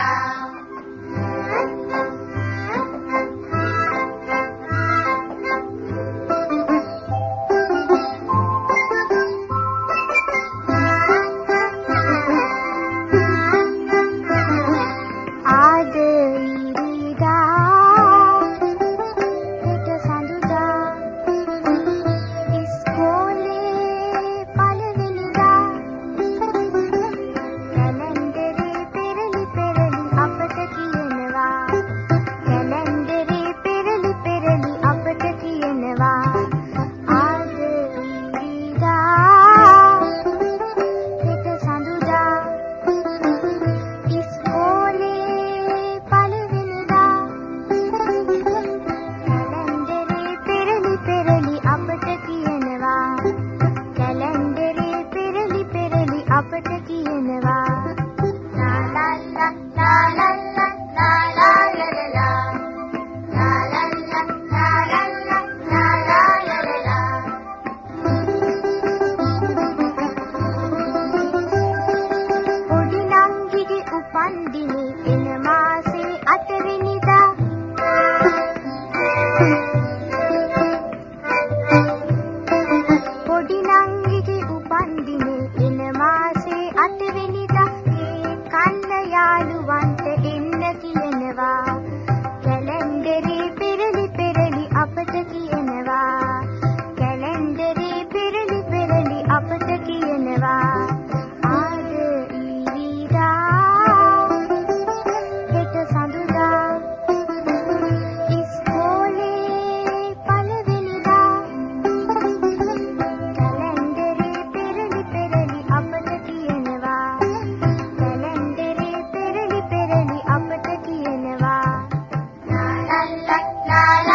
Tchau. संगी में la la la